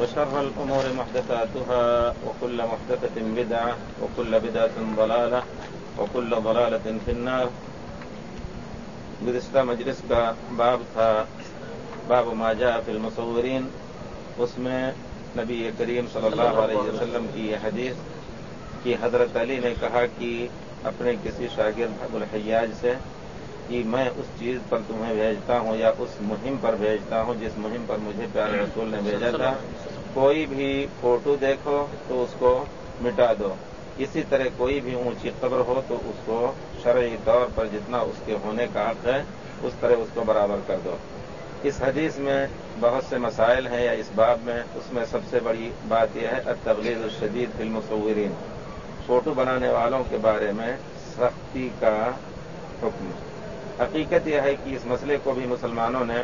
وشر الأمور محدثاتها وكل محدثة بدعة وكل بدعة ضلالة وكل ضلالة في النار. گزشتہ مجلس کا باب تھا، باب ماجا فی المصورین اس میں نبی کریم صلی اللہ علیہ وسلم کی یہ حدیث کہ حضرت علی نے کہا کہ اپنے کسی شاگرد ابو الحیاج سے کہ میں اس چیز پر تمہیں بھیجتا ہوں یا اس مہم پر بھیجتا ہوں جس مہم پر مجھے پیارے رسول نے بھیجا تھا۔ کوئی بھی فوٹو دیکھو تو اس کو مٹا دو۔ اسی طرح کوئی بھی اونچی قبر ہو تو اس کو شرعی طور پر جتنا اس کے ہونے کا حق ہے، اس طرح اس کو برابر کر دو۔ اس حدیث میں بہت سے مسائل ہیں یا اس باب میں اس میں سب سے بڑی بات یہ ہے تبلیغ الشدید فلم صورین فوٹو بنانے والوں کے بارے میں سختی کا حکم۔ حقیقت یہ ہے کہ اس مسئلے کو بھی مسلمانوں نے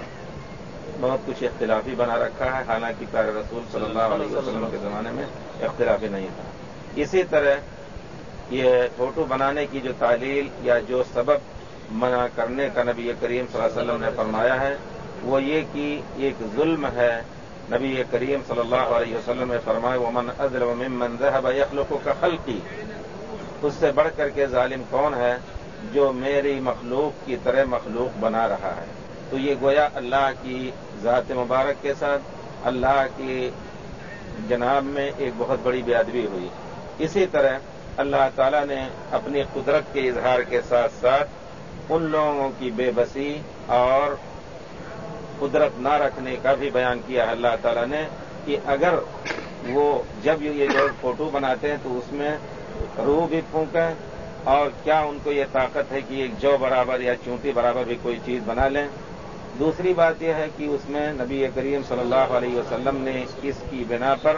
بہت کچھ اختلافی بنا رکھا ہے حالانکہ پیارے رسول صلی اللہ علیہ وسلم کے زمانے میں اختلافی نہیں تھا۔ اسی طرح یہ فوٹو بنانے کی جو تعلیل یا جو سبب منع کرنے کا نبی کریم صلی اللہ علیہ وسلم نے فرمایا ہے وہ یہ کہ ایک ظلم ہے۔ نبی کریم صلی اللہ علیہ وسلم نے فرمایا وہ من ازل و ممن ذهب يخلق کا خلقی اس سے بڑھ کر کے ظالم کون ہے؟ جو میری مخلوق کی طرح مخلوق بنا رہا ہے۔ تو یہ گویا اللہ کی ذات مبارک کے ساتھ اللہ کی جناب میں ایک بہت بڑی بے ادبی ہوئی۔ اسی طرح اللہ تعالیٰ نے اپنی قدرت کے اظہار کے ساتھ ساتھ ان لوگوں کی بے بسی اور قدرت نہ رکھنے کا بھی بیان کیا۔ ہے اللہ تعالیٰ نے کہ اگر وہ جب یہ لوگ فوٹو بناتے ہیں تو اس میں روح بھی پھونکیں اور کیا ان کو یہ طاقت ہے کہ ایک جو برابر یا چونٹی برابر بھی کوئی چیز بنا لیں؟ دوسری بات یہ ہے کہ اس میں نبی کریم صلی اللہ علیہ وسلم نے اس کی بنا پر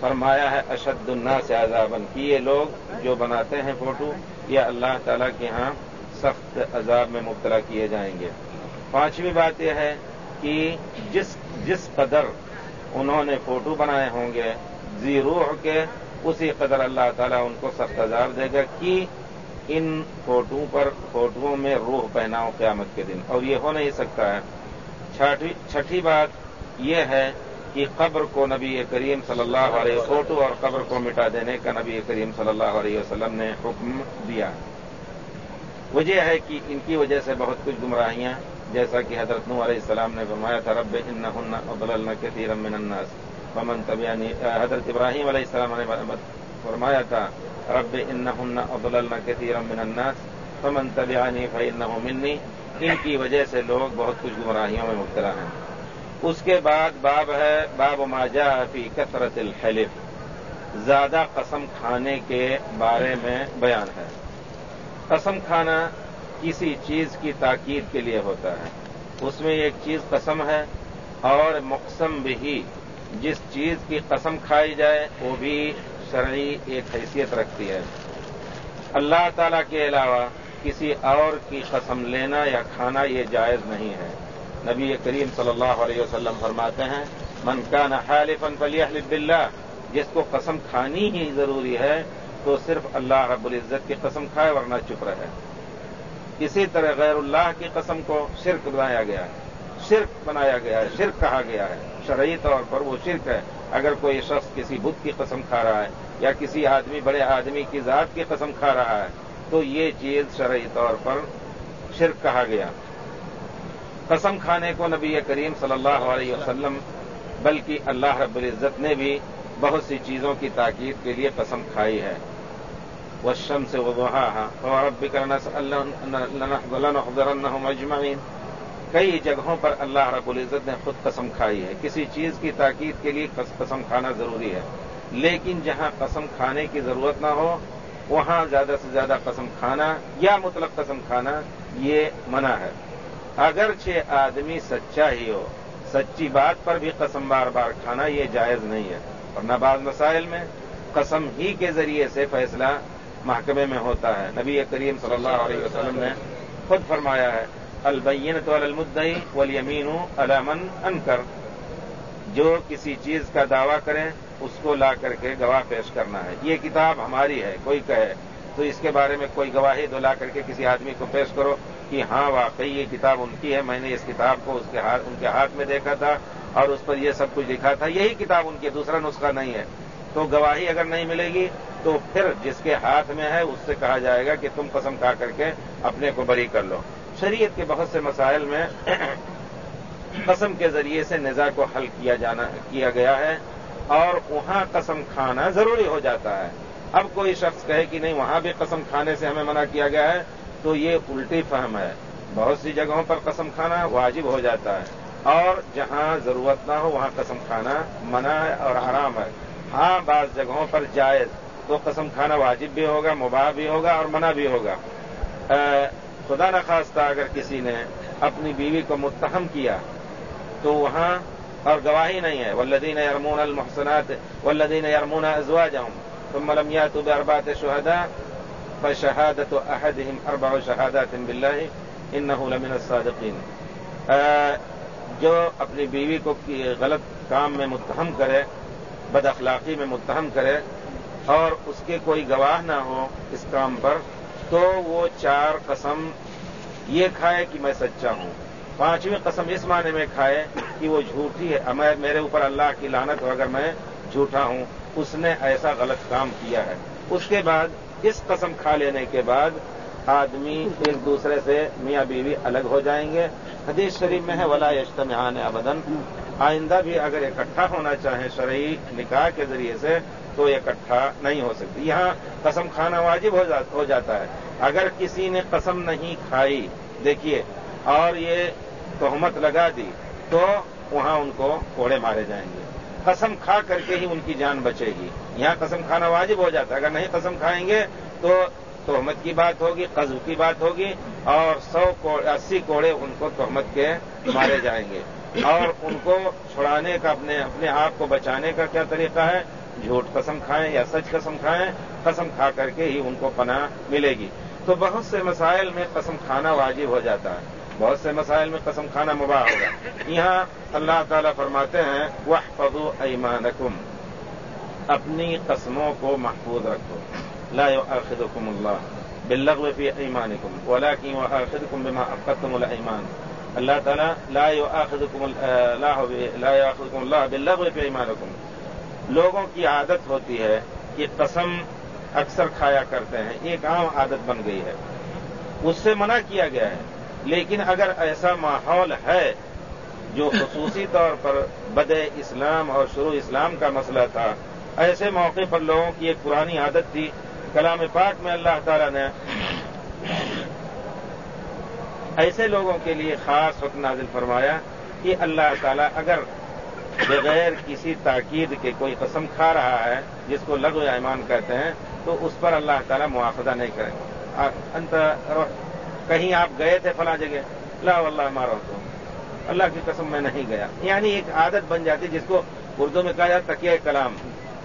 فرمایا ہے، اشد النا سے عذابن کی یہ لوگ جو بناتے ہیں فوٹو، یہ اللہ تعالیٰ کے ہاں سخت عذاب میں مبتلا کیے جائیں گے۔ پانچویں بات یہ ہے کہ جس جس قدر انہوں نے فوٹو بنائے ہوں گے، زی روح کے، اسی قدر اللہ تعالیٰ ان کو سخت عذاب دے گا۔ کہ ان فوٹو پر فوٹوؤں میں روح پہناؤ قیامت کے دن۔ اور یہ ہو نہیں سکتا ہے۔ چھٹی بات یہ ہے کہ قبر کو نبی کریم صلی اللہ علیہ فوٹو اور قبر کو مٹا دینے کا نبی کریم صلی اللہ علیہ وسلم نے حکم دیا۔ وجہ ہے کہ ان کی وجہ سے بہت کچھ گمراہیاں، جیسا کہ حضرت نو علیہ السلام نے فرمایا تھا، رب ان ابل کے من الناس. پمن طبیانی حضرت ابراہیم علیہ السلام نے فرمایا تھا رب ان ابل کے من الناس پمن طبیانی فن منی ان کی وجہ سے لوگ بہت کچھ گمراہیوں میں مبتلا ہیں۔ اس کے بعد باب ہے، باب ماجا فی کثرت الحلف۔ زیادہ قسم کھانے کے بارے میں بیان ہے۔ قسم کھانا کسی چیز کی تاکید کے لیے ہوتا ہے۔ اس میں ایک چیز قسم ہے اور مقسم بھی۔ جس چیز کی قسم کھائی جائے، وہ بھی شرعی ایک حیثیت رکھتی ہے۔ اللہ تعالی کے علاوہ کسی اور کی قسم لینا یا کھانا یہ جائز نہیں ہے۔ نبی کریم صلی اللہ علیہ وسلم فرماتے ہیں، من کا حالفا فلیحلف باللہ جس کو قسم کھانی ہی ضروری ہے، تو صرف اللہ رب العزت کی قسم کھائے ورنہ چپ رہے۔ اسی طرح غیر اللہ کی قسم کو شرک بنایا گیا ہے۔ شرک بنایا گیا ہے، شرک کہا گیا ہے۔ شرعی طور پر وہ شرک ہے۔ اگر کوئی شخص کسی بدھ کی قسم کھا رہا ہے یا کسی آدمی، بڑے آدمی کی ذات کی قسم کھا رہا ہے، تو یہ چیز شرعی طور پر شرک کہا گیا۔ قسم کھانے کو نبی کریم صلی اللہ علیہ وسلم، بلکہ اللہ رب العزت نے بھی بہت سی چیزوں کی تاکید کے لیے قسم کھائی ہے۔ وہ شم سے وہ اور اب بھی کرنا مجمعین کئی جگہوں پر اللہ رب العزت نے خود قسم کھائی ہے۔ کسی چیز کی تاکید کے لیے قسم کھانا ضروری ہے۔ لیکن جہاں قسم کھانے کی ضرورت نہ ہو، وہاں زیادہ سے زیادہ قسم کھانا یا مطلق قسم کھانا یہ منع ہے۔ اگرچہ آدمی سچا ہی ہو، سچی بات پر بھی قسم بار بار کھانا یہ جائز نہیں ہے۔ اور نہ بعض مسائل میں قسم ہی کے ذریعے سے فیصلہ محکمے میں ہوتا ہے۔ نبی کریم صلی اللہ علیہ وسلم نے خود فرمایا ہے البین تو المدئی ولیمین علامن انکر۔ جو کسی چیز کا دعویٰ کریں، اس کو لا کر کے گواہ پیش کرنا ہے۔ یہ کتاب ہماری ہے، کوئی کہے۔ تو اس کے بارے میں کوئی گواہی دو لا کر کے کسی آدمی کو پیش کرو کہ ہاں واقعی یہ کتاب ان کی ہے۔ میں نے اس کتاب کو اس کے ہاتھ، ان کے ہاتھ میں دیکھا تھا اور اس پر یہ سب کچھ لکھا تھا۔ یہی کتاب ان کی دوسرا نسخہ نہیں ہے۔ تو گواہی اگر نہیں ملے گی، تو پھر جس کے ہاتھ میں ہے، اس سے کہا جائے گا کہ تم قسم کھا کر کے اپنے کو بری کر لو۔ شریعت کے بہت سے مسائل میں قسم کے ذریعے سے نظا کو حل کیا جانا، کیا گیا ہے اور وہاں قسم کھانا ضروری ہو جاتا ہے۔ اب کوئی شخص کہے کہ نہیں، وہاں بھی قسم کھانے سے ہمیں منع کیا گیا ہے، تو یہ الٹی فہم ہے۔ بہت سی جگہوں پر قسم کھانا واجب ہو جاتا ہے۔ اور جہاں ضرورت نہ ہو، وہاں قسم کھانا منع ہے اور حرام ہے۔ ہاں بعض جگہوں پر جائز تو قسم کھانا واجب بھی ہوگا، مباح بھی ہوگا اور منع بھی ہوگا۔ خدا نخواستہ اگر کسی نے اپنی بیوی کو متہم کیا، تو وہاں اور گواہی نہیں ہے. ولدین یرمون المحسنات ولدین یرمون ازوا جاؤں ثم لم ياتوا باربعه شهداء فشهاده احدهم اربع شهادات بالله انه لمن الصادقين. جو اپنی بیوی کو غلط کام میں متہم کرے، بد اخلاقی میں متہم کرے اور اس کے کوئی گواہ نہ ہو اس کام پر تو وہ چار قسم یہ کھائے کہ میں سچا ہوں۔ پانچویں قسم اس معنی میں کھائے کہ وہ جھوٹی ہے۔ میں میرے اوپر اللہ کی لانت ہو اگر میں جھوٹا ہوں، اس نے ایسا غلط کام کیا ہے۔ اس کے بعد، اس قسم کھا لینے کے بعد آدمی ایک دوسرے سے میاں بیوی الگ ہو جائیں گے۔ حدیث شریف میں ہے، ولا یشتمعان ابدن آئندہ بھی اگر اکٹھا ہونا چاہیں شرعی نکاح کے ذریعے سے تو اکٹھا نہیں ہو سکتی۔ یہاں قسم کھانا واجب ہو جاتا ہے۔ اگر کسی نے قسم نہیں کھائی، دیکھیے، اور یہ تہمت لگا دی، تو وہاں ان کو کوڑے مارے جائیں گے۔ قسم کھا کر کے ہی ان کی جان بچے گی۔ یہاں قسم کھانا واجب ہو جاتا ہے۔ اگر نہیں قسم کھائیں گے، تو تہمت کی بات ہوگی قزو کی بات ہوگی، اور سو اسی کوڑے ان کو تہمت کے مارے جائیں گے۔ اور ان کو چھڑانے کا، اپنے اپنے آپ کو بچانے کا کیا طریقہ ہے؟ جھوٹ قسم کھائیں یا سچ قسم کھائیں، قسم کھا کر کے ہی ان کو پناہ ملے گی۔ تو بہت سے مسائل میں قسم کھانا واجب ہو جاتا ہے۔ بہت سے مسائل میں قسم کھانا مباح ہوگا یہاں اللہ تعالیٰ فرماتے ہیں وہ فضو ایمانکم اپنی قسموں کو محفوظ رکھو۔ لا يؤاخذكم الله باللغو في ايمانكم ولكن يؤاخذكم بما عقدتم الايمان اللہ تعالیٰ لا يؤاخذكم لا يؤاخذكم الله باللغو في ايمانكم لوگوں کی عادت ہوتی ہے کہ قسم اکثر کھایا کرتے ہیں، ایک عام عادت بن گئی ہے۔ اس سے منع کیا گیا ہے۔ لیکن اگر ایسا ماحول ہے جو خصوصی طور پر بد اسلام اور شروع اسلام کا مسئلہ تھا، ایسے موقع پر لوگوں کی ایک پرانی عادت تھی۔ کلام پاک میں اللہ تعالی نے ایسے لوگوں کے لیے خاص حکم نازل فرمایا کہ اللہ تعالی اگر بغیر کسی تاکید کے کوئی قسم کھا رہا ہے، جس کو لغو ایمان کہتے ہیں، تو اس پر اللہ تعالیٰ مواخذہ نہیں کریں کہیں آپ گئے تھے فلاں جگہ؟ لا اللہ مارو تو اللہ کی قسم میں نہیں گیا۔ یعنی ایک عادت بن جاتی، جس کو اردو میں کہا جاتا تکیہ کلام۔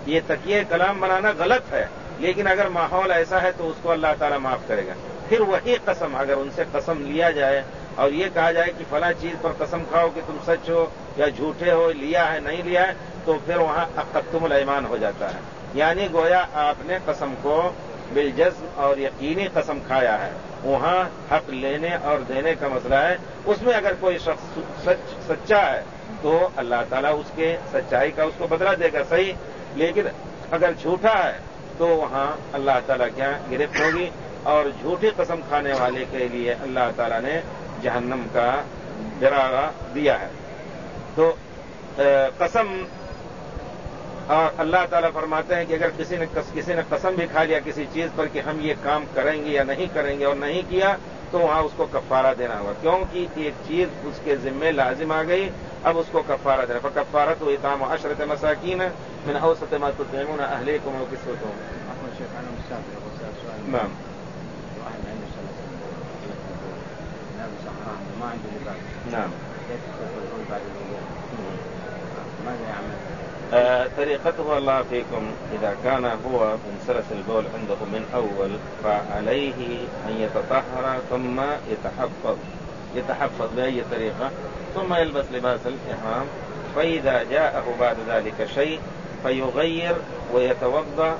یہ تکیہ کلام بنانا غلط ہے، لیکن اگر ماحول ایسا ہے تو اس کو اللہ تعالیٰ معاف کرے گا۔ پھر وہی قسم، اگر ان سے قسم لیا جائے اور یہ کہا جائے کہ فلاں چیز پر قسم کھاؤ کہ تم سچ ہو یا جھوٹے ہو، لیا ہے، نہیں لیا ہے، تو پھر وہاں اقتم الایمان ہو جاتا ہے۔ یعنی گویا آپ نے قسم کو بالجزم اور یقینی قسم کھایا ہے۔ وہاں حق لینے اور دینے کا مسئلہ ہے۔ اس میں اگر کوئی شخص سچ سچا ہے، تو اللہ تعالیٰ اس کے سچائی کا اس کو بدلا دے گا، صحیح۔ لیکن اگر جھوٹا ہے، تو وہاں اللہ تعالیٰ کیا گرفت ہوگی۔ اور جھوٹی قسم کھانے والے کے لیے اللہ تعالیٰ نے جہنم کا ڈرارا دیا ہے۔ تو قسم اور اللہ تعالیٰ فرماتے ہیں کہ اگر کسی نے کسی نے قسم بھی کھا لیا کسی چیز پر کہ ہم یہ کام کریں گے یا نہیں کریں گے اور نہیں کیا تو وہاں اس کو کفارہ دینا ہوگا۔ کیونکہ ایک چیز اس کے ذمے لازم آ گئی اب اس کو کفارہ دینا۔ کفارت و اتام و عشرت مساکین من اوسط ما تطعمون الشيخ انا مسافر نعم۔ نعم طريقته الله فيكم إذا كان هو من سلس البول عنده من أول، فعليه أن يتطهر ثم يتحفظ يتحفظ بأي طريقة، ثم يلبس لباس الإحرام، فإذا جاءه بعد ذلك شيء فيغير ويتوضأ،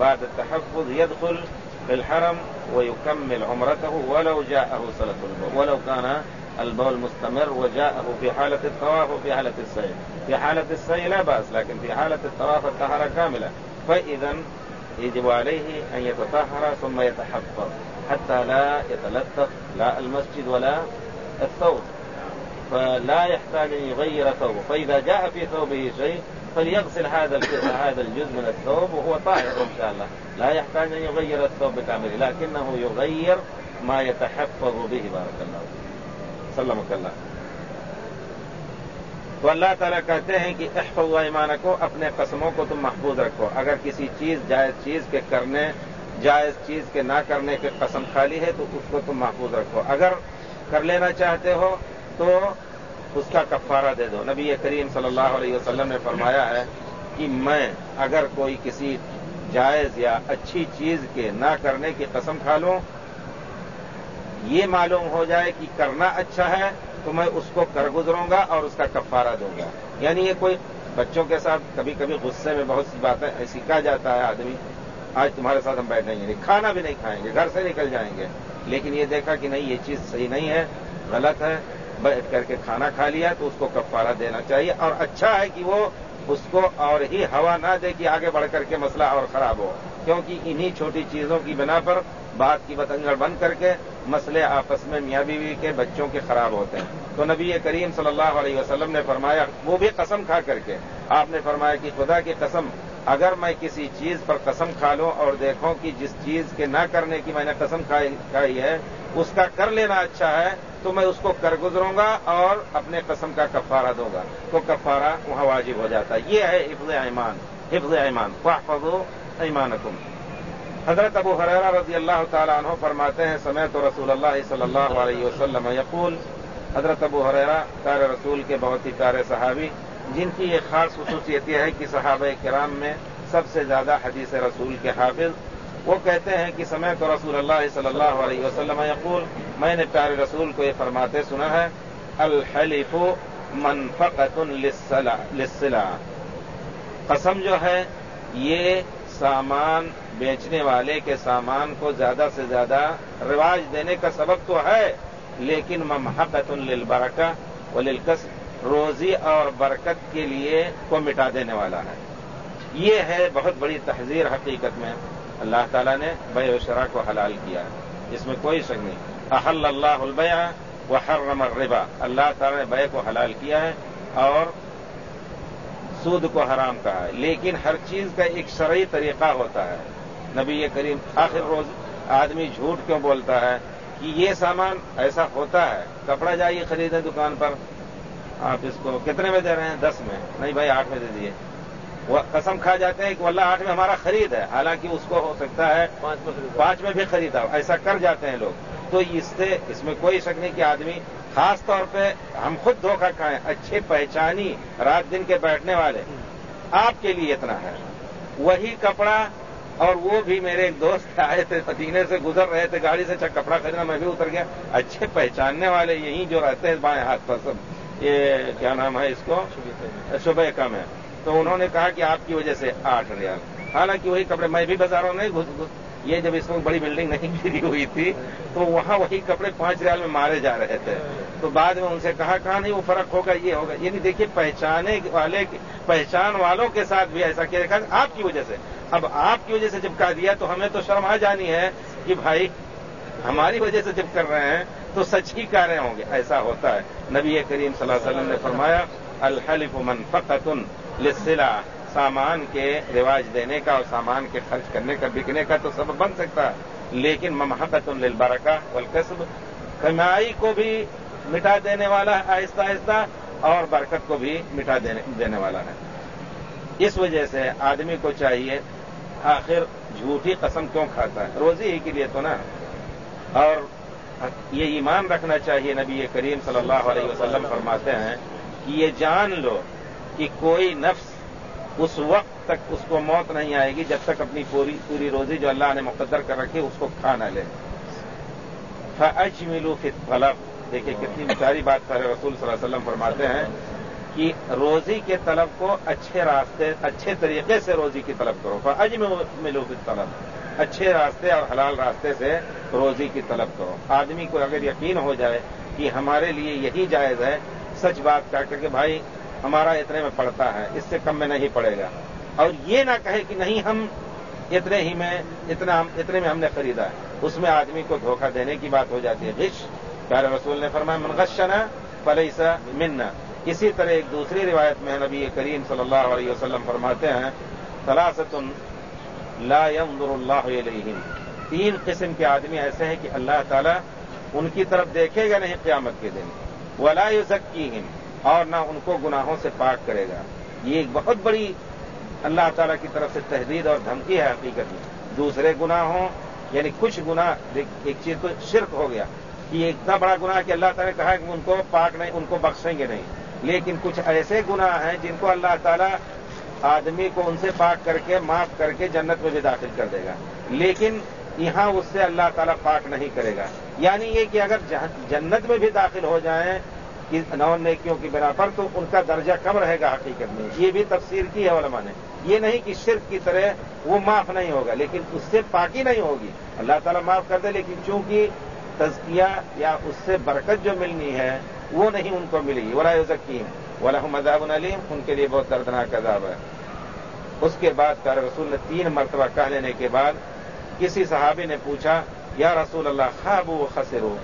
بعد التحفظ يدخل في الحرم ويكمل عمرته ولو جاءه سلف البول، ولو كان البول مستمر وجاءه في حالة الطواف وفي حالة السعي في حالة السعي لا بأس، لكن في حالة الطواف الطهارة كاملة. فإذا يجب عليه أن يتطهر ثم يتحفظ حتى لا يتلطف لا المسجد ولا الثوب. فلا يحتاج أن يغير ثوبه. فإذا جاء في ثوبه شيء فليغسل هذا هذا الجزء من الثوب وهو طاهر إن شاء الله. لا يحتاج أن يغير الثوب بكامله لكنه يغير ما يتحفظ به، بارك الله سلمك اللہ تو اللہ تعالیٰ کہتے ہیں کہ احفظ ایمان کو اپنے قسموں کو تم محفوظ رکھو۔ اگر کسی چیز، جائز چیز کے کرنے، جائز چیز کے نہ کرنے کے قسم خالی ہے، تو اس کو تم محفوظ رکھو۔ اگر کر لینا چاہتے ہو، تو اس کا کفارہ دے دو۔ نبی کریم صلی اللہ علیہ وسلم نے فرمایا ہے کہ میں اگر کوئی کسی جائز یا اچھی چیز کے نہ کرنے کی قسم کھا لوں یہ معلوم ہو جائے کہ کرنا اچھا ہے تو میں اس کو کر گزروں گا اور اس کا کفارہ دوں گا۔ یعنی یہ کوئی بچوں کے ساتھ کبھی کبھی غصے میں بہت سی باتیں ایسی کہا جاتا ہے آدمی، آج تمہارے ساتھ ہم بیٹھیں گے کھانا بھی نہیں کھائیں گے، گھر سے نکل جائیں گے۔ لیکن یہ دیکھا کہ نہیں، یہ چیز صحیح نہیں ہے، غلط ہے۔ بیٹھ کر کے کھانا کھا لیا تو اس کو کفارہ دینا چاہیے اور اچھا ہے کہ وہ اس کو اور ہی ہوا نہ دے کہ آگے بڑھ کر کے مسئلہ اور خراب ہو۔ کیونکہ انہی چھوٹی چیزوں کی بنا پر بات کی بتنگڑ بند کر کے مسئلے آپس میں میاں بیوی کے بچوں کے خراب ہوتے ہیں۔ تو نبی کریم صلی اللہ علیہ وسلم نے فرمایا، وہ بھی قسم کھا کر کے۔ آپ نے فرمایا کہ خدا کی قسم، اگر میں کسی چیز پر قسم کھا لوں اور دیکھوں کہ جس چیز کے نہ کرنے کی میں نے قسم کھائی ہے، اس کا کر لینا اچھا ہے، تو میں اس کو کر گزروں گا اور اپنے قسم کا کفارہ دوں گا۔ تو کفارہ وہاں واجب ہو جاتا ہے۔ یہ ہے حفظ ایمان۔ حفظ ایمان۔ فضو ایمان حضرت ابو حریرہ رضی اللہ تعالیٰ عنہ فرماتے ہیں سمیت تو رسول اللہ صلی اللہ علیہ وسلم یقول، حضرت ابو حریرہ پیارے رسول کے بہت ہی پیارے صحابی، جن کی یہ خاص خصوصیت یہ ہے کہ صحابہ کرام میں سب سے زیادہ حدیث رسول کے حافظ۔ وہ کہتے ہیں کہ سمے تو رسول اللہ صلی اللہ علیہ وسلم یقول، میں نے پیارے رسول کو یہ فرماتے سنا ہے، الحلیف منفقت للسلع قسم جو ہے، یہ سامان بیچنے والے کے سامان کو زیادہ سے زیادہ رواج دینے کا سبب تو ہے، لیکن ممحقت للبرکہ وللکسب روزی اور برکت کے لیے کو مٹا دینے والا ہے۔ یہ ہے بہت بڑی تحذیر حقیقت میں۔ اللہ تعالیٰ نے بے و شرح کو حلال کیا ہے۔ اس میں کوئی شک نہیں۔ احل اللہ البیع و حرم الربا۔ اللہ تعالیٰ نے بے کو حلال کیا ہے اور سود کو حرام کہا ہے۔ لیکن ہر چیز کا ایک شرعی طریقہ ہوتا ہے۔ نبی کریم آخر روز آدمی جھوٹ کیوں بولتا ہے کہ یہ سامان ایسا ہوتا ہے کپڑا جائیے خریدیں دکان پر آپ اس کو کتنے میں دے رہے ہیں؟ دس میں۔ نہیں بھائی آٹھ میں دے دیے۔ وہ قسم کھا جاتے ہیں کہ واللہ آٹھ میں ہمارا خرید ہے۔ حالانکہ اس کو ہو سکتا ہے پانچ میں بھی خریدا۔ ایسا کر جاتے ہیں لوگ۔ تو اس سے اس میں کوئی شک نہیں کہ آدمی خاص طور پہ ہم خود دھوکہ کھائیں اچھے پہچانی رات دن کے بیٹھنے والے آپ کے لیے اتنا ہے۔ وہی کپڑا اور وہ بھی میرے ایک دوست آئے تھے پتینے سے گزر رہے تھے گاڑی سے اچھا کپڑا خریدنا میں بھی اتر گیا۔ اچھے پہچاننے والے یہی جو رہتے ہیں بائیں ہاتھ پر سب۔ یہ کیا نام ہے اس کو؟ صبح کم ہے۔ تو انہوں نے کہا کہ آپ کی وجہ سے آٹھ ریال۔ حالانکہ وہی کپڑے میں بھی بازاروں میں گھس گھس یہ جب اس میں بڑی بلڈنگ نہیں گری ہوئی تھی، تو وہاں وہی کپڑے پانچ ریال میں مارے جا رہے تھے۔ تو بعد میں ان سے کہا کہاں نہیں، وہ فرق ہوگا، یہ ہوگا۔ یعنی دیکھیے، پہچانے والے، پہچان والوں کے ساتھ بھی ایسا کیا۔ دیکھا آپ کی وجہ سے۔ اب آپ کی وجہ سے جب کہا دیا، تو ہمیں تو شرم آ جانی ہے کہ بھائی، ہماری وجہ سے جب کر رہے ہیں، تو سچ ہی کہہ رہے ہوں گے۔ ایسا ہوتا ہے۔ نبی کریم صلی اللہ علیہ وسلم نے فرمایا، الحلف من فقتن لسلا سامان کے رواج دینے کا اور سامان کے خرچ کرنے کا، بکنے کا تو سب بن سکتا ہے، لیکن ممحقت للبرکہ والکسب، کمائی کو بھی مٹا دینے والا ہے، آہستہ آہستہ، اور برکت کو بھی مٹا دینے والا ہے۔ اس وجہ سے آدمی کو چاہیے، آخر جھوٹی قسم کیوں کھاتا ہے؟ روزی ہی کے لیے تو نا۔ اور یہ ایمان رکھنا چاہیے، نبی کریم صلی اللہ علیہ وسلم فرماتے ہیں کہ یہ جان لو کہ کوئی نفس اس وقت تک اس کو موت نہیں آئے گی جب تک اپنی پوری پوری روزی جو اللہ نے مقدر کر رکھی اس کو کھا نہ لے۔ فج ملو طلب دیکھیے کتنی بیچاری بات سارے رسول صلی اللہ علیہ وسلم فرماتے ہیں کہ روزی کے طلب کو اچھے راستے اچھے طریقے سے روزی کی طلب کرو۔ فج ملو فی طلب اچھے راستے اور حلال راستے سے روزی کی طلب کرو۔ آدمی کو اگر یقین ہو جائے کہ ہمارے لیے یہی جائز ہے، سچ بات کر کے کہ بھائی ہمارا اتنے میں پڑتا ہے، اس سے کم میں نہیں پڑے گا۔ اور یہ نہ کہے کہ نہیں، ہم اتنے ہی میں، اتنا اتنے میں ہم نے خریدا ہے۔ اس میں آدمی کو دھوکہ دینے کی بات ہو جاتی ہے۔ غش، پیارے رسول نے فرمایا منغشنا فلیسا منا۔ اسی طرح ایک دوسری روایت میں نبی کریم صلی اللہ علیہ وسلم فرماتے ہیں سلاست لا ينظر اللہ علیہم۔ تین قسم کے آدمی ایسے ہیں کہ اللہ تعالیٰ ان کی طرف دیکھے گا نہیں قیامت کے دن۔ ولا يزکیہم اور نہ ان کو گناہوں سے پاک کرے گا۔ یہ ایک بہت بڑی اللہ تعالیٰ کی طرف سے تحدید اور دھمکی ہے حقیقت میں۔ دوسرے گناہوں یعنی کچھ گنا ایک چیز تو شرک ہو گیا کہ یہ اتنا بڑا گناہ کہ اللہ تعالیٰ نے کہا کہ ان کو پاک نہیں، ان کو بخشیں گے نہیں۔ لیکن کچھ ایسے گناہ ہیں جن کو اللہ تعالیٰ آدمی کو ان سے پاک کر کے، معاف کر کے جنت میں بھی داخل کر دے گا۔ لیکن یہاں اس سے اللہ تعالیٰ پاک نہیں کرے گا۔ یعنی یہ کہ اگر جنت میں بھی داخل ہو جائیں نو نیکیوں کی بنا پر تو ان کا درجہ کم رہے گا حقیقت میں۔ یہ بھی تفسیر کی ہے علماء نے۔ یہ نہیں کہ شرک کی طرح وہ معاف نہیں ہوگا، لیکن اس سے پاکی نہیں ہوگی۔ اللہ تعالیٰ معاف کر دے، لیکن چونکہ تزکیہ یا اس سے برکت جو ملنی ہے، وہ نہیں ان کو ملی۔ ولا ذکی ولا مذہب العلیم ان کے لیے بہت دردناک عذاب ہے۔ اس کے بعد پیارے رسول نے تین مرتبہ کہہ لینے کے بعد کسی صحابی نے پوچھا، یا رسول اللہ خواب و خسر ہو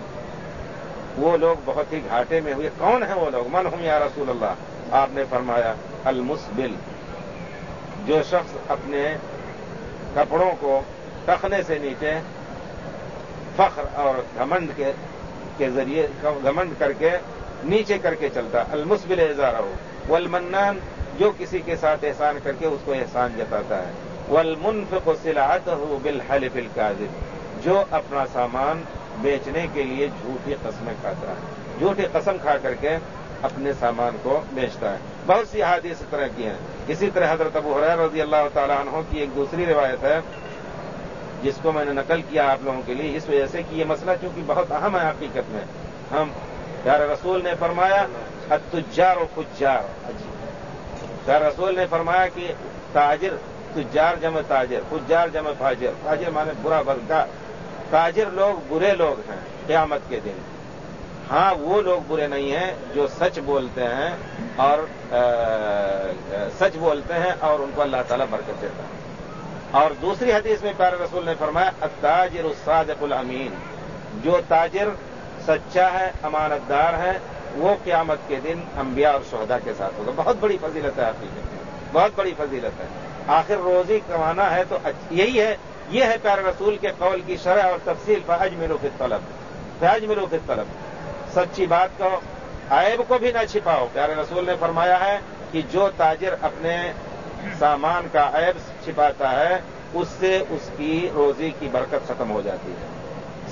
وہ لوگ بہت ہی گھاٹے میں ہوئے۔ کون ہیں وہ لوگ؟ من ہوں یا رسول اللہ؟ آپ نے فرمایا، المسبل۔ جو شخص اپنے کپڑوں کو ٹخنے سے نیچے فخر اور گھمنڈ کے کے ذریعے، گھمنڈ کر کے نیچے کر کے چلتا۔ المسبل اظہار ہو والمنان، جو کسی کے ساتھ احسان کر کے اس کو احسان جتاتا ہے۔ والمنفق سلعته بالحلف الكاذب جو اپنا سامان بیچنے کے لیے جھوٹی قسمیں کھاتا ہے۔ جھوٹی قسم کھا کر کے اپنے سامان کو بیچتا ہے۔ بہت سی حادث اس طرح کی ہیں۔ اسی طرح حضرت ابو حریر رضی اللہ تعالیٰ عنہ کی ایک دوسری روایت ہے، جس کو میں نے نقل کیا آپ لوگوں کے لیے۔ اس وجہ سے کہ یہ مسئلہ چونکہ بہت اہم ہے حقیقت میں۔ ہم پیار رسول نے فرمایا تجار و فجار اچھا۔ پیار رسول نے فرمایا کہ تاجر، تجار جمع تاجر، فجار جمع فاجر۔ فاجر مانے برا بدکار تاجر لوگ برے لوگ ہیں قیامت کے دن۔ ہاں وہ لوگ برے نہیں ہیں جو سچ بولتے ہیں اور سچ بولتے ہیں اور ان کو اللہ تعالیٰ برکت دیتا ہے۔ اور دوسری حدیث میں پیارے رسول نے فرمایا، التاجر الصادق الامین۔ جو تاجر سچا ہے امانت دار ہے، وہ قیامت کے دن انبیاء اور شہدا کے ساتھ ہوگا۔ بہت بڑی فضیلت ہے حقیقت بہت بڑی فضیلت ہے۔ آخر روزی کمانا ہے تو یہی ہے یہ ہے پیارے رسول کے قول کی شرح اور تفصیل فحج ملو فی طلب فحج ملو فی طلب سچی بات کو عیب کو بھی نہ چھپاؤ۔ پیارے رسول نے فرمایا ہے کہ جو تاجر اپنے سامان کا عیب چھپاتا ہے، اس سے اس کی روزی کی برکت ختم ہو جاتی ہے۔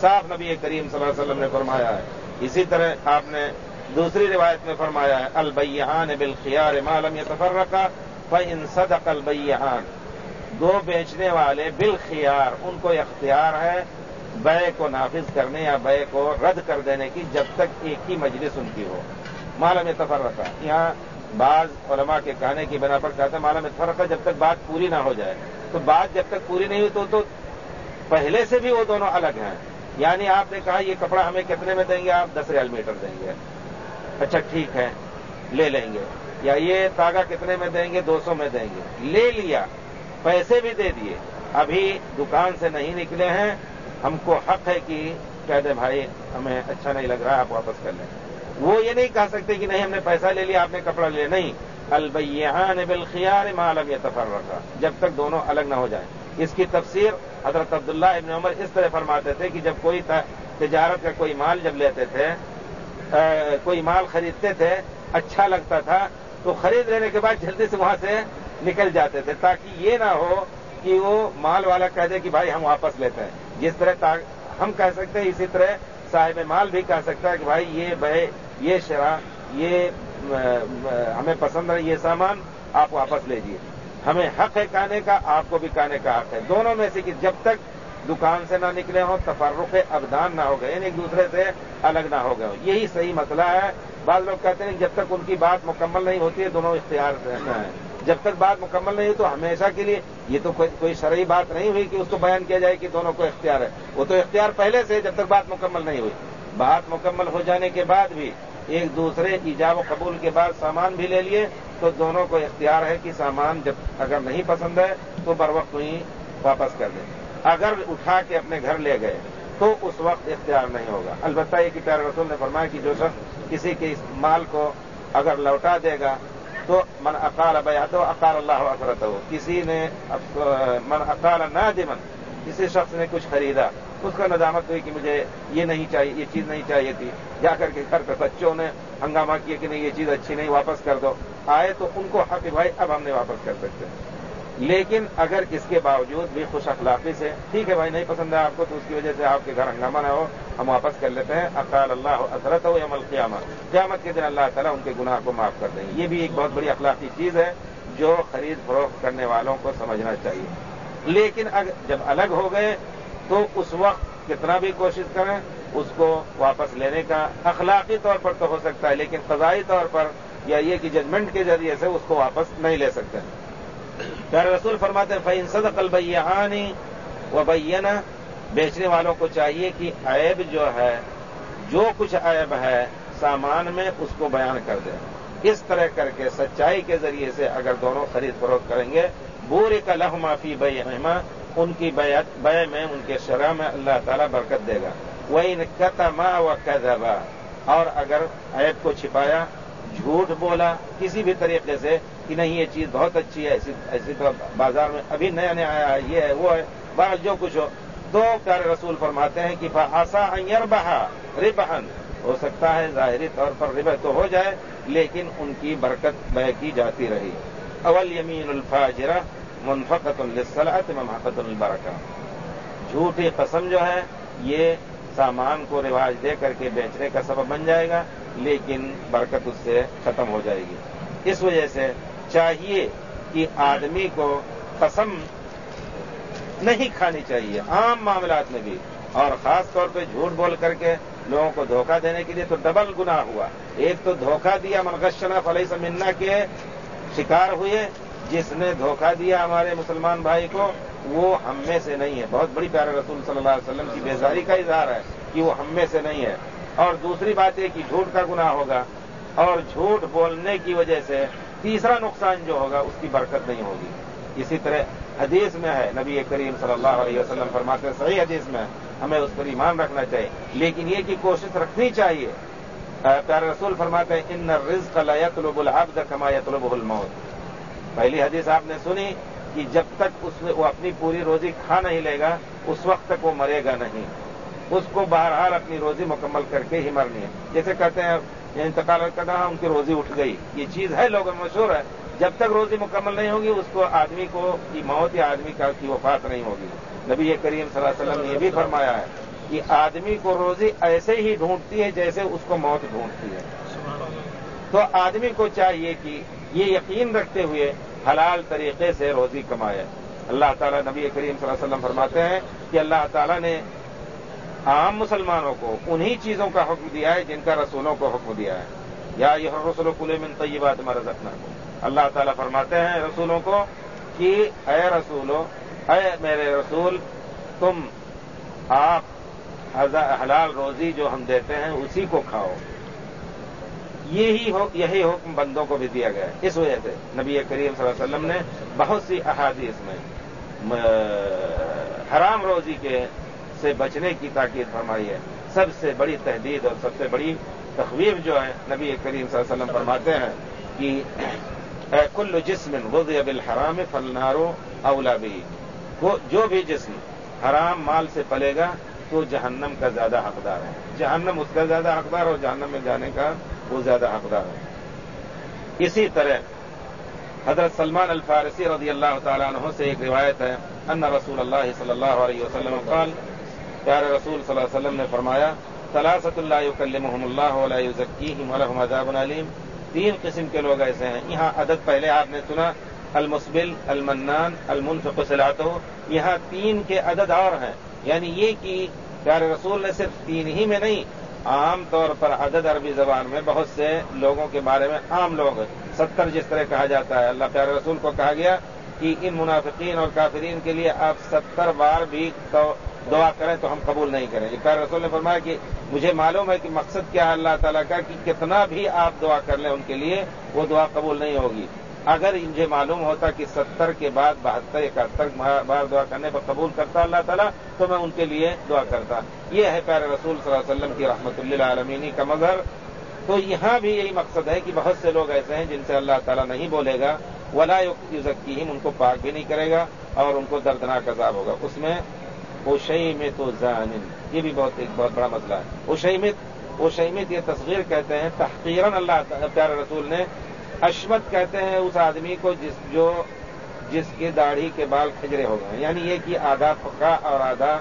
صاف نبی کریم صلی اللہ علیہ وسلم نے فرمایا ہے۔ اسی طرح آپ نے دوسری روایت میں فرمایا ہے البیحان بالخیار معلوم یہ سفر رکھا فن صدق البیحان دو بیچنے والے بالخیار، ان کو اختیار ہے بے کو نافذ کرنے یا بے کو رد کر دینے کی، جب تک ایک ہی مجلس ان کی ہو۔ مالا میں تفر یہاں بعض علماء کے کہنے کی بنا پر کہتے ہیں مالا میں رکھا جب تک بات پوری نہ ہو جائے۔ تو بات جب تک پوری نہیں ہوئی تو تو پہلے سے بھی وہ دونوں الگ ہیں۔ یعنی آپ نے کہا یہ کپڑا ہمیں کتنے میں دیں گے؟ آپ دس ریال میٹر دیں گے۔ اچھا ٹھیک ہے، لے لیں گے۔ یا یہ تاگا کتنے میں دیں گے؟ دو سو میں دیں گے۔ لے لیا۔ پیسے بھی دے دیے۔ ابھی دکان سے نہیں نکلے ہیں۔ ہم کو حق ہے کہ کہہ دیں بھائی، ہمیں اچھا نہیں لگ رہا، آپ واپس کر لیں۔ وہ یہ نہیں کہہ سکتے کہ نہیں، ہم نے پیسہ لے لیا، آپ نے کپڑا لیا۔ نہیں۔ البیحان بالخیار معلوم یہ تفر رکھا جب تک دونوں الگ نہ ہو جائیں۔ اس کی تفسیر حضرت عبداللہ ابن عمر اس طرح فرماتے تھے کہ جب کوئی تجارت کا کوئی مال جب لیتے تھے کوئی مال خریدتے تھے اچھا لگتا تھا، تو خرید لینے کے بعد جلدی سے وہاں سے نکل جاتے تھے تاکہ یہ نہ ہو کہ وہ مال والا کہہ دے کہ بھائی ہم واپس لیتے ہیں۔ جس طرح ہم کہہ سکتے ہیں، اسی طرح صاحب مال بھی کہہ سکتا ہے کہ بھائی یہ بہ یہ شرح یہ ہمیں پسند ہے یہ سامان آپ واپس لیجیے ہمیں حق ہے کھانے کا، آپ کو بھی کھانے کا حق ہے۔ دونوں میں سے کہ جب تک دکان سے نہ نکلے ہوں، تفرق ابدان نہ ہو گئے یعنی ایک دوسرے سے الگ نہ ہو گئے ہوں۔ یہی صحیح مسئلہ ہے۔ بعض لوگ کہتے ہیں جب تک ان کی بات مکمل نہیں ہوتی ہے، دونوں اختیار رہنا ہے۔ جب تک بات مکمل نہیں ہوئی تو ہمیشہ کے لیے یہ تو کوئی شرعی بات نہیں ہوئی کہ اس کو بیان کیا جائے کہ دونوں کو اختیار ہے۔ وہ تو اختیار پہلے سے جب تک بات مکمل نہیں ہوئی۔ بات مکمل ہو جانے کے بعد بھی ایک دوسرے ایجاب و قبول کے بعد سامان بھی لے لیے تو دونوں کو اختیار ہے کہ سامان جب اگر نہیں پسند ہے تو بر وقت ہی واپس کر دیں۔ اگر اٹھا کے اپنے گھر لے گئے تو اس وقت اختیار نہیں ہوگا۔ البتہ یہ کہ پیارے رسول نے فرمایا کہ جو شخص کسی کے اس مال کو اگر لوٹا دے گا تو من اقال بیا تو اقال اللہ حضرت ہو کسی نے من اقال نہ دمن کسی شخص نے کچھ خریدا، اس کا ندامت ہوئی کہ مجھے یہ نہیں چاہیے یہ چیز نہیں چاہیے تھی۔ جا کر کے گھر پہ بچوں نے ہنگامہ کیا کہ نہیں، یہ چیز اچھی نہیں، واپس کر دو۔ آئے تو ان کو حق بھائی، اب ہم نے واپس کر سکتے۔ ہیں لیکن اگر اس کے باوجود بھی خوش اخلاقی سے ٹھیک ہے بھائی، نہیں پسند ہے آپ کو، تو اس کی وجہ سے آپ کے گھر ہنگامہ نہ ہو، ہم واپس کر لیتے ہیں۔ اقال اللہ حضرت ہو عمل قیامت قیامت کے دن اللہ تعالیٰ ان کے گناہ کو معاف کر دیں یہ بھی ایک بہت بڑی اخلاقی چیز ہے جو خرید فروخت کرنے والوں کو سمجھنا چاہیے۔ لیکن اگر جب الگ ہو گئے، تو اس وقت کتنا بھی کوشش کریں، اس کو واپس لینے کا اخلاقی طور پر تو ہو سکتا ہے، لیکن فضائی طور پر یا یہ کہ ججمنٹ کے ذریعے سے اس کو واپس نہیں لے سکتے۔ پیارے رسول فرماتے ہیں فعین صد البیانی و بینا بیچنے والوں کو چاہیے کہ عیب جو ہے، جو کچھ عیب ہے، سامان میں اس کو بیان کر دیں اس طرح کر کے سچائی کے ذریعے سے اگر دونوں خرید فروخت کریں گے بورے کا لہ معافی بے ان کی بے میں، ان کے شرح میں اللہ تعالیٰ برکت دے گا۔ وہ ان کتما و کدبا اور اگر عیب کو چھپایا، جھوٹ بولا، کسی بھی طریقے سے کہ نہیں، یہ چیز بہت اچھی ہے، ایسی ایسی تو بازار میں ابھی نیا نیا آیا ہے، یہ ہے، وہ ہے بس جو کچھ ہو۔ تو پیارے رسول فرماتے ہیں کہ آسا بہا ربحن ہو سکتا ہے ظاہری طور پر رب تو ہو جائے، لیکن ان کی برکت بہ کی جاتی رہی۔ اول یمین الفاجرہ منفقت الصلاحت محقت البرکہ۔ جھوٹی قسم جو ہے، یہ سامان کو رواج دے کر کے بیچنے کا سبب بن جائے گا، لیکن برکت اس سے ختم ہو جائے گی۔ اس وجہ سے چاہیے کہ آدمی کو قسم نہیں کھانی چاہیے، عام معاملات میں بھی۔ اور خاص طور پہ جھوٹ بول کر کے لوگوں کو دھوکہ دینے کے لیے تو ڈبل گنا ہوا۔ ایک تو دھوکہ دیا منگشنا فلئی سمنا کے شکار ہوئے، جس نے دھوکہ دیا ہمارے مسلمان بھائی کو، وہ ہم میں سے نہیں ہے۔ بہت بڑی پیارے رسول صلی اللہ علیہ وسلم کی بیزاری کا اظہار ہے کہ وہ ہم میں سے نہیں ہے۔ اور دوسری بات یہ کہ جھوٹ کا گناہ ہوگا۔ اور جھوٹ بولنے کی وجہ سے تیسرا نقصان جو ہوگا اس کی برکت نہیں ہوگی۔ اسی طرح حدیث میں ہے، نبی کریم صلی اللہ علیہ وسلم فرماتے ہیں، صحیح حدیث میں ہمیں اس پر ایمان رکھنا چاہیے، لیکن یہ کی کوشش رکھنی چاہیے۔ پیارے رسول فرماتے ہیں، ان رزق لا يطلب العبد كما يطلبه الموت۔ پہلی حدیث آپ نے سنی کہ جب تک اس وہ اپنی پوری روزی کھا نہیں لے گا، اس وقت تک وہ مرے گا نہیں۔ اس کو بہرحال اپنی روزی مکمل کر کے ہی مرنی ہے۔ جیسے کہتے ہیں انتقال کرنا ان کی روزی اٹھ گئی۔ یہ چیز ہے، لوگوں میں مشہور ہے۔ جب تک روزی مکمل نہیں ہوگی، اس کو آدمی کو کی موت یا آدمی کا کی وفات نہیں ہوگی۔ نبی کریم صلی اللہ علیہ وسلم نے یہ بھی فرمایا ہے کہ آدمی کو روزی ایسے ہی ڈھونڈتی ہے جیسے اس کو موت ڈھونڈتی ہے۔ تو آدمی کو چاہیے کہ یہ یقین رکھتے ہوئے حلال طریقے سے روزی کمائے۔ اللہ تعالیٰ نبی کریم صلی اللہ علیہ وسلم فرماتے ہیں کہ اللہ تعالیٰ نے عام مسلمانوں کو انہی چیزوں کا حکم دیا ہے جن کا رسولوں کو حکم دیا ہے۔ یا یہ رسول و کل من طیبات مرض رکھنا اللہ تعالیٰ فرماتے ہیں رسولوں کو کہ اے رسولو، اے میرے رسول، تم آپ حلال روزی جو ہم دیتے ہیں اسی کو کھاؤ۔ یہی یہی حکم بندوں کو بھی دیا گیا ہے۔ اس وجہ سے نبی کریم صلی اللہ علیہ وسلم نے بہت سی احادیث میں حرام روزی کے سے بچنے کی تاکید فرمائی ہے۔ سب سے بڑی تحدید اور سب سے بڑی تخویف جو ہے، نبی کریم صلی اللہ علیہ وسلم فرماتے ہیں کہ کل جسم رضی بالحرام فلنارو اولا بھی جو بھی جسم حرام مال سے پلے گا، تو جہنم کا زیادہ حقدار ہے۔ جہنم اس کا زیادہ حقدار اور جہنم میں جانے کا وہ زیادہ حقدار ہے۔ اسی طرح حضرت سلمان الفارسی رضی اللہ تعالیٰ عنہ سے ایک روایت ہے، ان رسول اللہ صلی اللہ علیہ وسلم قال پیارے رسول صلی اللہ علیہ وسلم نے فرمایا تلاست اللہ کلمحم اللہ علیہ ذکی عذاب علیم۔ تین قسم کے لوگ ایسے ہیں۔ یہاں عدد پہلے آپ نے سنا، المسبل، المنان، المنفق صلاحت یہاں تین کے عدد اور ہیں۔ یعنی یہ کہ پیارے رسول نے صرف تین ہی میں نہیں، عام طور پر عدد عربی زبان میں بہت سے لوگوں کے بارے میں عام لوگ، ستر جس طرح کہا جاتا ہے۔ اللہ پیارے رسول کو کہا گیا کہ ان منافقین اور کافرین کے لیے آپ ستر بار بھی دعا کریں تو ہم قبول نہیں کریں۔ پیارے رسول نے فرمایا کہ مجھے معلوم ہے کہ مقصد کیا ہے اللہ تعالیٰ کا کہ کتنا بھی آپ دعا کر لیں ان کے لیے، وہ دعا قبول نہیں ہوگی۔ اگر مجھے معلوم ہوتا کہ ستر کے بعد، بہتر اکہتر بار دعا کرنے پر قبول کرتا اللہ تعالیٰ، تو میں ان کے لیے دعا کرتا۔ یہ ہے پیارے رسول صلی اللہ علیہ وسلم کی رحمت اللہ عالمینی کا مظہر۔ تو یہاں بھی یہی مقصد ہے کہ بہت سے لوگ ایسے ہیں جن سے اللہ تعالیٰ نہیں بولے گا۔ ولا یوزکیم ان کو پاک بھی نہیں کرے گا اور ان کو دردناک عذاب ہوگا۔ اس میں اوشئی میں تو زانن یہ بھی بہت ایک بہت بڑا مسئلہ ہے. اوشیمت اوشیمت یہ تصویر کہتے ہیں تحقیرن اللہ پیارے رسول نے اشمت کہتے ہیں اس آدمی کو جس جو، جس کی داڑھی کے بال کھجرے ہو گئے یعنی یہ کہ آدھا پکا اور آدھا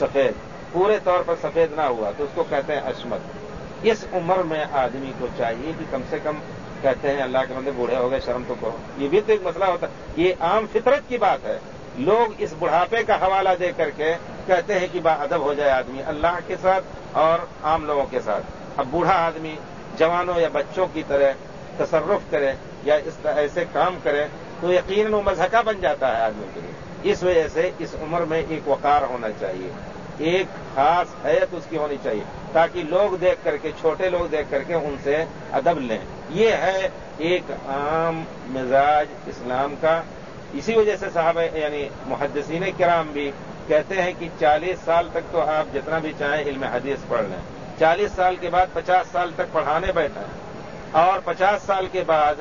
سفید۔ پورے طور پر سفید نہ ہوا تو اس کو کہتے ہیں اشمت اس عمر میں آدمی کو چاہیے کہ کم سے کم کہتے ہیں اللہ کے بندے بوڑھے ہو گئے، شرم تو کرو۔ یہ بھی تو ایک مسئلہ ہوتا ہے۔ یہ عام فطرت کی بات ہے۔ لوگ اس بڑھاپے کا حوالہ دے کر کے کہتے ہیں کہ با ادب ہو جائے آدمی اللہ کے ساتھ اور عام لوگوں کے ساتھ۔ اب بوڑھا آدمی جوانوں یا بچوں کی طرح تصرف کرے یا اس ایسے کام کرے تو یقیناً وہ مذہقہ بن جاتا ہے آدمی کے لیے۔ اس وجہ سے اس عمر میں ایک وقار ہونا چاہیے۔ ایک خاص حیت اس کی ہونی چاہیے تاکہ لوگ دیکھ کر کے، چھوٹے لوگ دیکھ کر کے ان سے ادب لیں۔ یہ ہے ایک عام مزاج اسلام کا اسی وجہ سے صاحب یعنی محدثین کرام بھی کہتے ہیں کہ چالیس سال تک تو آپ جتنا بھی چاہیں علم حدیث پڑھ لیں۔ چالیس سال کے بعد پچاس سال تک پڑھانے بیٹھیں اور پچاس سال کے بعد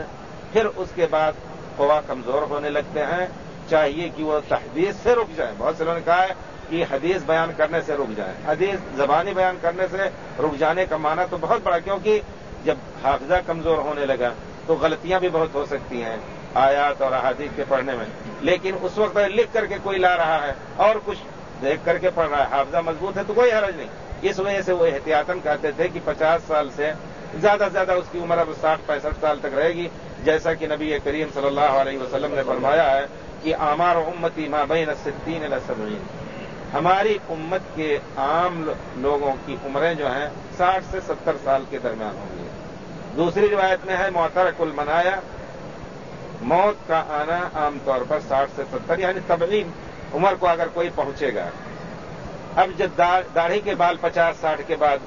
پھر اس کے بعد قوا کمزور ہونے لگتے ہیں۔ چاہیے کہ وہ تحدیث سے رک جائیں۔ بہت سے لوگوں نے کہا ہے کہ حدیث بیان کرنے سے رک جائیں۔ حدیث زبانی بیان کرنے سے رک جانے کا معنی تو بہت بڑا کیونکہ جب حافظہ کمزور ہونے لگا تو غلطیاں بھی بہت ہو سکتی ہیں۔ آیات اور احادیث کے پڑھنے میں۔ لیکن اس وقت لکھ کر کے کوئی لا رہا ہے اور کچھ دیکھ کر کے پڑھ رہا ہے۔ حافظہ مضبوط ہے تو کوئی حرج نہیں۔ اس وجہ سے وہ احتیاطن کہتے تھے کہ پچاس سال سے زیادہ سے زیادہ اس کی عمر اب ساٹھ پینسٹھ سال تک رہے گی۔ جیسا کہ نبی کریم صلی اللہ علیہ وسلم نے فرمایا ہے کہ آمار امتی ماں بین ستین سبعین۔ ہماری امت کے عام لوگوں کی عمریں جو ہیں ساٹھ سے ستر سال کے درمیان ہوں گی۔ دوسری روایت میں ہے محترک المنایا موت کا آنا عام طور پر ساٹھ سے ستر یعنی طبعی عمر کو اگر کوئی پہنچے گا۔ اب جب داڑھی کے بال پچاس، ساٹھ کے بعد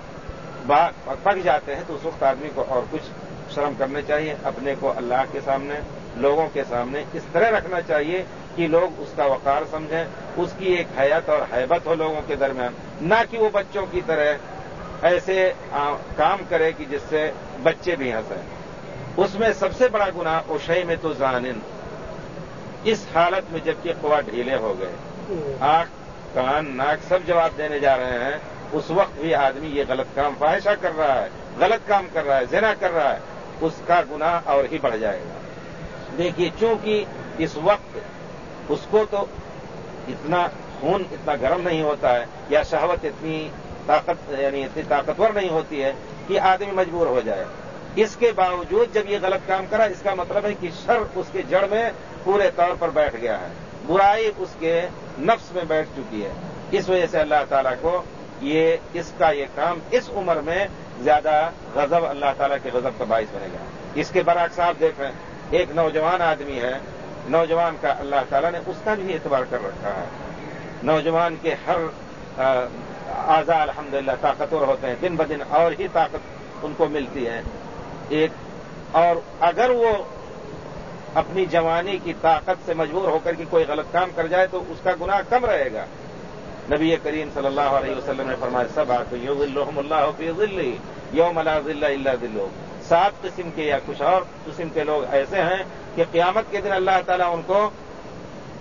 پک جاتے ہیں تو اس وقت آدمی کو اور کچھ شرم کرنے چاہیے، اپنے کو اللہ کے سامنے، لوگوں کے سامنے اس طرح رکھنا چاہیے کہ لوگ اس کا وقار سمجھیں، اس کی ایک حیات اور حیبت ہو لوگوں کے درمیان۔ نہ کہ وہ بچوں کی طرح ایسے کام کرے کہ جس سے بچے بھی ہنسیں۔ اس میں سب سے بڑا گنا اوشئی میں تو زانن اس حالت میں جبکہ قوا ڈھیلے ہو گئے۔ آنکھ، کان، ناک سب جواب دینے جا رہے ہیں۔ اس وقت بھی آدمی یہ غلط کام فائشہ کر رہا ہے، غلط کام کر رہا ہے، زنا کر رہا ہے۔ اس کا گناہ اور ہی بڑھ جائے گا۔ دیکھیے، چونکہ اس وقت اس کو تو اتنا خون اتنا گرم نہیں ہوتا ہے، یا شہوت اتنی طاقت یعنی اتنی طاقتور نہیں ہوتی ہے کہ آدمی مجبور ہو جائے۔ اس کے باوجود جب یہ غلط کام کرا، اس کا مطلب ہے کہ شر اس کے جڑ میں پورے طور پر بیٹھ گیا ہے۔ برائی اس کے نفس میں بیٹھ چکی ہے۔ اس وجہ سے اللہ تعالیٰ کو یہ، اس کا یہ کام اس عمر میں زیادہ غضب اللہ تعالیٰ کے غضب کا باعث بنے گا۔ اس کے برعکس آپ دیکھ رہے ہیں، ایک نوجوان آدمی ہے، نوجوان کا اللہ تعالیٰ نے اس کا بھی اعتبار کر رکھا ہے۔ نوجوان کے ہر اعضاء الحمد للہ طاقتور ہوتے ہیں، دن بدن اور ہی طاقت ان کو ملتی ہے۔ ایک، اور اگر وہ اپنی جوانی کی طاقت سے مجبور ہو کر کے کوئی غلط کام کر جائے تو اس کا گناہ کم رہے گا۔ نبی کریم صلی اللہ علیہ وسلم نے فرمایا، سب آ یو الحم اللہ فی ذلی یوم اللہ اللہ دلو سات قسم کے یا کچھ اور قسم کے لوگ ایسے ہیں کہ قیامت کے دن اللہ تعالیٰ ان کو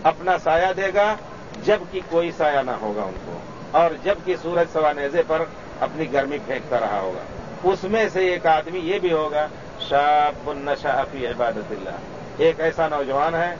اپنا سایہ دے گا، جبکہ کوئی سایہ نہ ہوگا ان کو، اور جبکہ سورج سوانیزے پر اپنی گرمی پھینکتا رہا ہوگا۔ اس میں سے ایک آدمی یہ بھی ہوگا شاپ النشا فی عبادت اللہ۔ ایک ایسا نوجوان ہے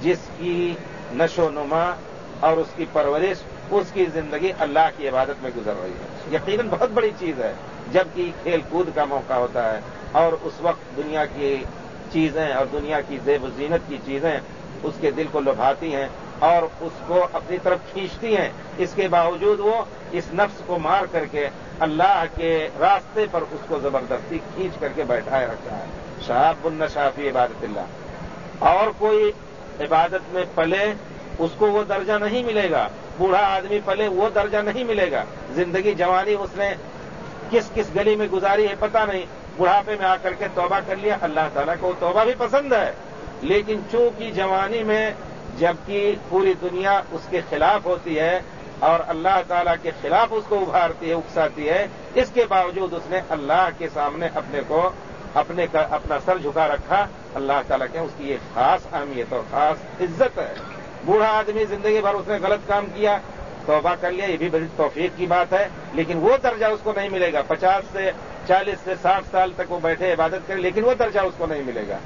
جس کی نشو نما اور اس کی پرورش، اس کی زندگی اللہ کی عبادت میں گزر رہی ہے۔ یقیناً بہت بڑی چیز ہے، جبکہ کھیل کود کا موقع ہوتا ہے۔ اور اس وقت دنیا کی چیزیں اور دنیا کی زیب و زینت کی چیزیں اس کے دل کو لبھاتی ہیں۔ اور اس کو اپنی طرف کھینچتی ہیں۔ اس کے باوجود وہ اس نفس کو مار کر کے اللہ کے راستے پر اس کو زبردستی کھینچ کر کے بیٹھائے رکھا ہے۔ شہاب النشافی عبادت اللہ۔ اور کوئی عبادت میں پلے اس کو وہ درجہ نہیں ملے گا۔ بوڑھا آدمی پلے وہ درجہ نہیں ملے گا۔ زندگی جوانی اس نے کس کس گلی میں گزاری ہے پتہ نہیں۔ بڑھاپے میں آ کر کے توبہ کر لیا۔ اللہ تعالیٰ کو وہ توبہ بھی پسند ہے۔ لیکن چونکہ جوانی میں جبکہ پوری دنیا اس کے خلاف ہوتی ہے اور اللہ تعالیٰ کے خلاف اس کو ابھارتی ہے، اکساتی ہے، اس کے باوجود اس نے اللہ کے سامنے اپنے کو، اپنے کا، اپنا سر جھکا رکھا۔ اللہ تعالیٰ کے اس کی ایک خاص اہمیت اور خاص عزت ہے۔ بوڑھا آدمی زندگی بھر اس نے غلط کام کیا۔ توبہ کر لیا، یہ بھی بڑی توفیق کی بات ہے۔ لیکن وہ درجہ اس کو نہیں ملے گا۔ پچاس سے چالیس سے ساٹھ سال تک وہ بیٹھے عبادت کرے، لیکن وہ درجہ اس کو نہیں ملے گا۔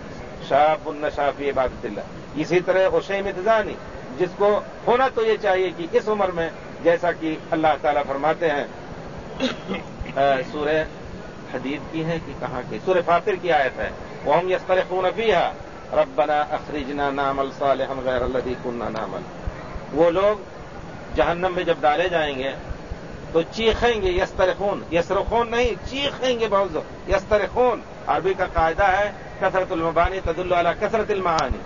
شاپ النشافی عبادت اللہ۔ اسی طرح حسین امتزانی جس کو ہونا تو یہ چاہیے کہ اس عمر میں جیسا کہ اللہ تعالیٰ فرماتے ہیں سورہ حدید کی ہے کہ کہاں کی؟ سورہ فاطر کی آیت ہے۔ وہ ہم یس خون ابھی ربنا اخرجنا نامل صالح غیر الدی کنہ نامل وہ لوگ جہنم میں جب ڈالے جائیں گے، تو چیخیں گے یستر خون یسر خون نہیں، چیخیں گے بہت یستر خون عربی کا قاعدہ ہے کثرت المبانی تد اللہ کثرت المعانی۔